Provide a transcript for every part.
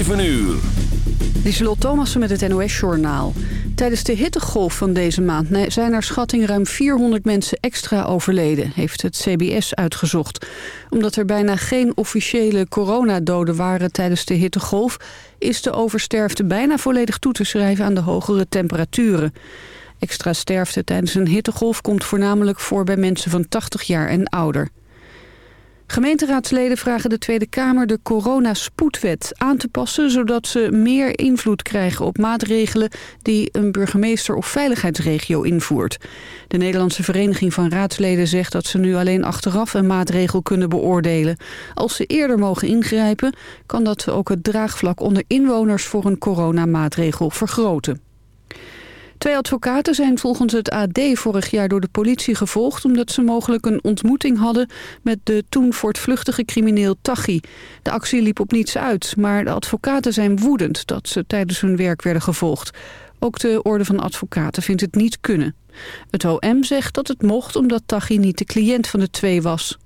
7 uur. Lieselot Thomassen met het NOS-journaal. Tijdens de hittegolf van deze maand zijn naar schatting ruim 400 mensen extra overleden, heeft het CBS uitgezocht. Omdat er bijna geen officiële coronadoden waren tijdens de hittegolf, is de oversterfte bijna volledig toe te schrijven aan de hogere temperaturen. Extra sterfte tijdens een hittegolf komt voornamelijk voor bij mensen van 80 jaar en ouder. Gemeenteraadsleden vragen de Tweede Kamer de coronaspoedwet aan te passen... zodat ze meer invloed krijgen op maatregelen die een burgemeester of veiligheidsregio invoert. De Nederlandse Vereniging van Raadsleden zegt dat ze nu alleen achteraf een maatregel kunnen beoordelen. Als ze eerder mogen ingrijpen, kan dat ook het draagvlak onder inwoners voor een coronamaatregel vergroten. Twee advocaten zijn volgens het AD vorig jaar door de politie gevolgd... omdat ze mogelijk een ontmoeting hadden met de toen voortvluchtige crimineel Taghi. De actie liep op niets uit, maar de advocaten zijn woedend... dat ze tijdens hun werk werden gevolgd. Ook de Orde van Advocaten vindt het niet kunnen. Het OM zegt dat het mocht omdat Taghi niet de cliënt van de twee was.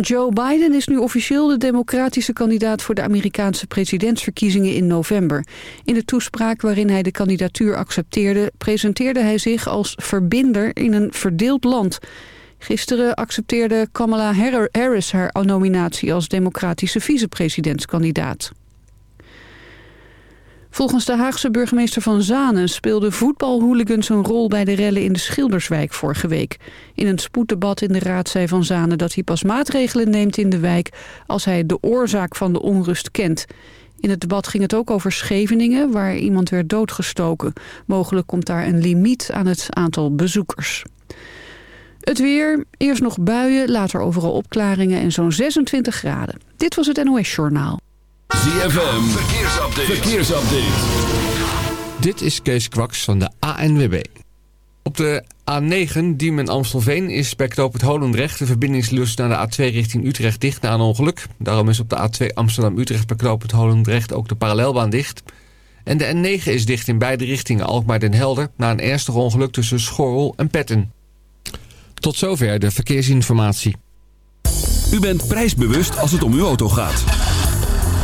Joe Biden is nu officieel de democratische kandidaat voor de Amerikaanse presidentsverkiezingen in november. In de toespraak waarin hij de kandidatuur accepteerde, presenteerde hij zich als verbinder in een verdeeld land. Gisteren accepteerde Kamala Harris haar nominatie als democratische vicepresidentskandidaat. Volgens de Haagse burgemeester van Zanen speelden voetbalhooligans een rol bij de rellen in de Schilderswijk vorige week. In een spoeddebat in de raad zei van Zanen dat hij pas maatregelen neemt in de wijk als hij de oorzaak van de onrust kent. In het debat ging het ook over Scheveningen, waar iemand werd doodgestoken. Mogelijk komt daar een limiet aan het aantal bezoekers. Het weer, eerst nog buien, later overal opklaringen en zo'n 26 graden. Dit was het NOS Journaal. ZFM, verkeersupdate. verkeersupdate. Dit is Kees Kwaks van de ANWB. Op de A9 Diemen Amstelveen is bij het Holendrecht... de verbindingslus naar de A2 richting Utrecht dicht na een ongeluk. Daarom is op de A2 Amsterdam-Utrecht bij knoop het Holendrecht ook de parallelbaan dicht. En de N9 is dicht in beide richtingen Alkmaar-Den Helder... na een ernstig ongeluk tussen Schorrel en Petten. Tot zover de verkeersinformatie. U bent prijsbewust als het om uw auto gaat.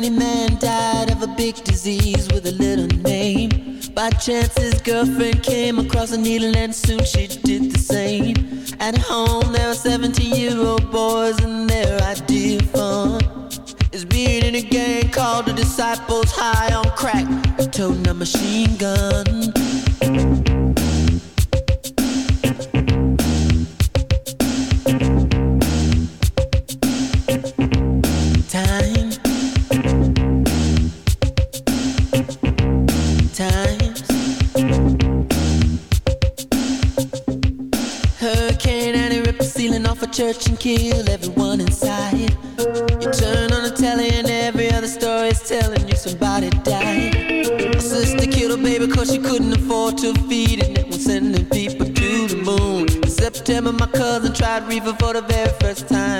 Many men died of a big disease with a little name. By chance, his girlfriend came across a needle, and soon she did the same. At home, there are 17 year old boys, and their ideal fun is being in a gang called the Disciples High on Crack, toting a machine gun. reefer for the very first time.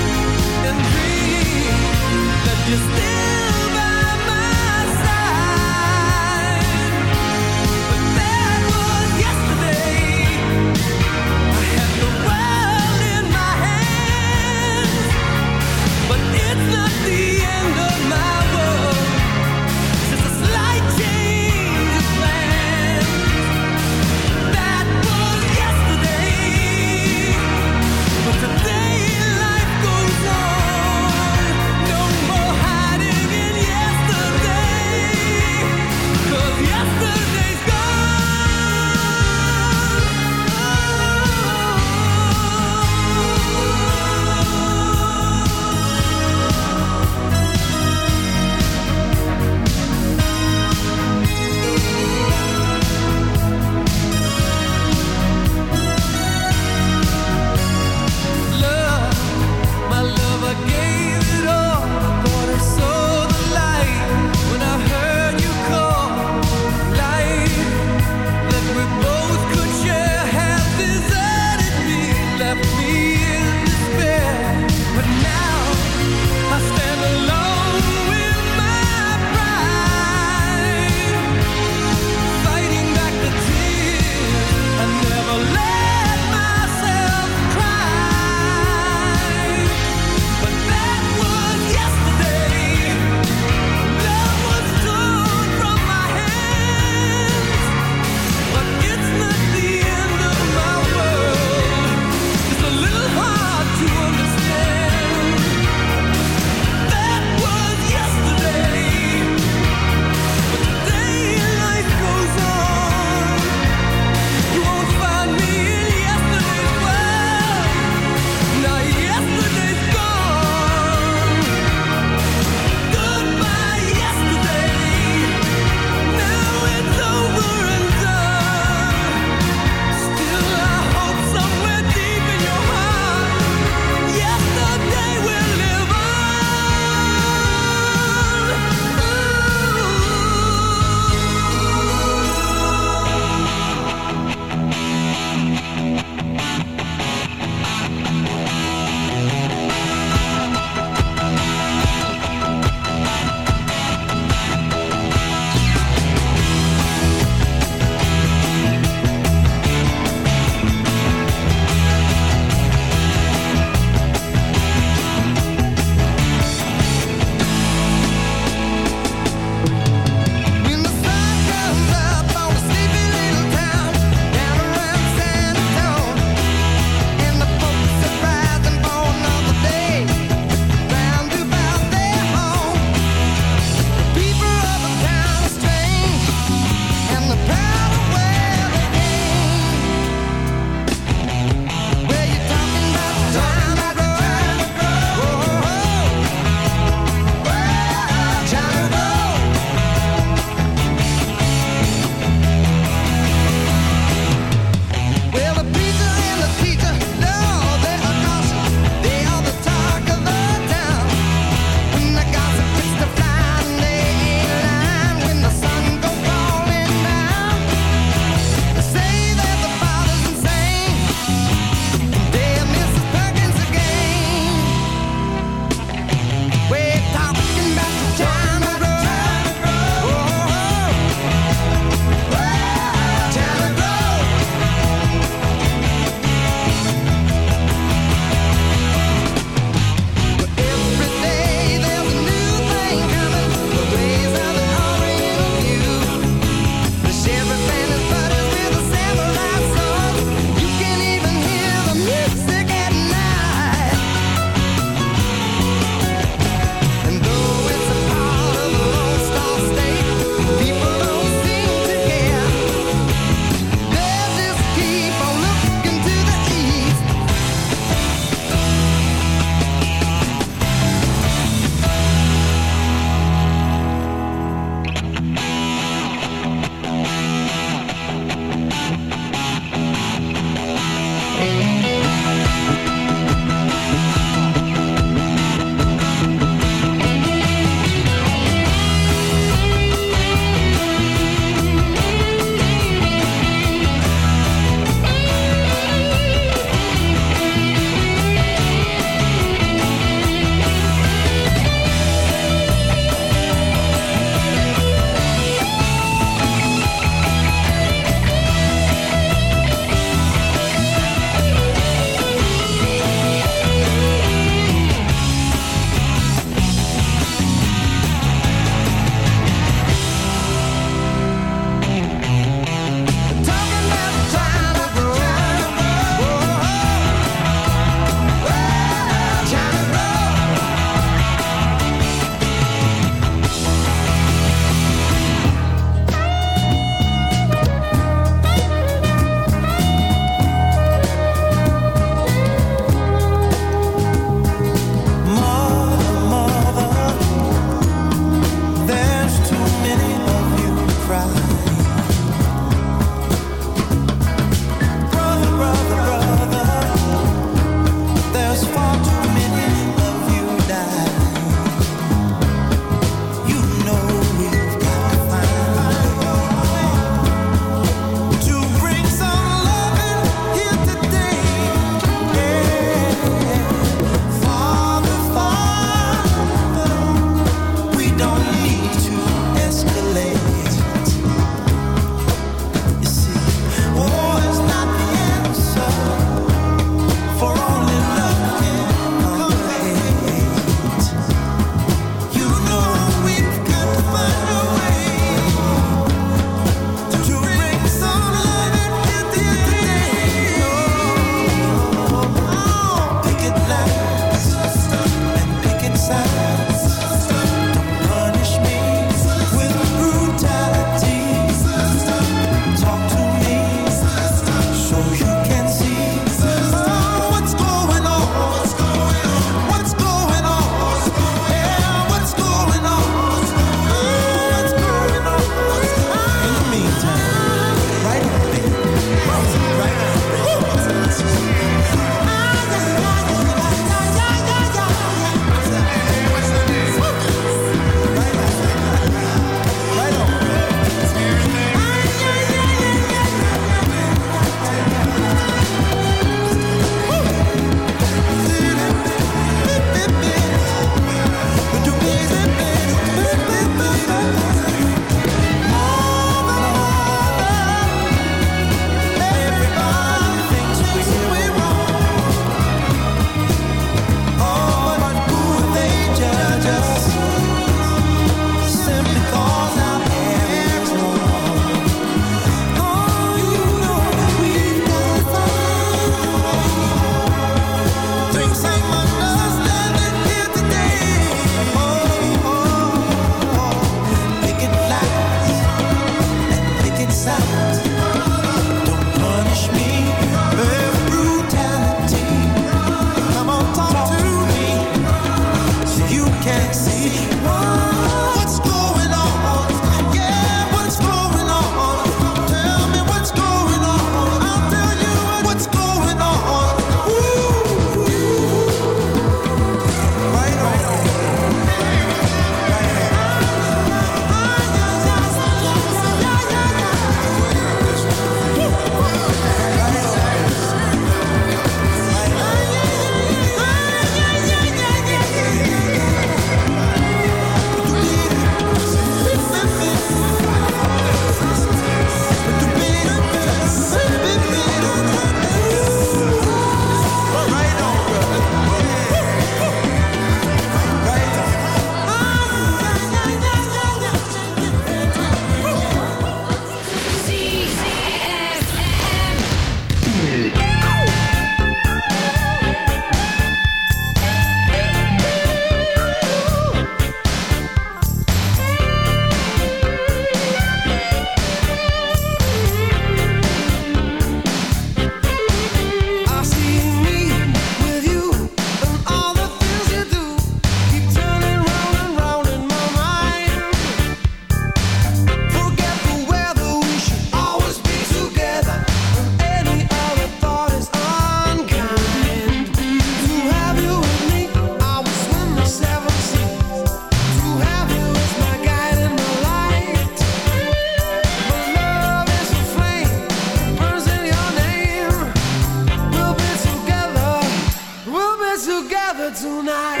together tonight.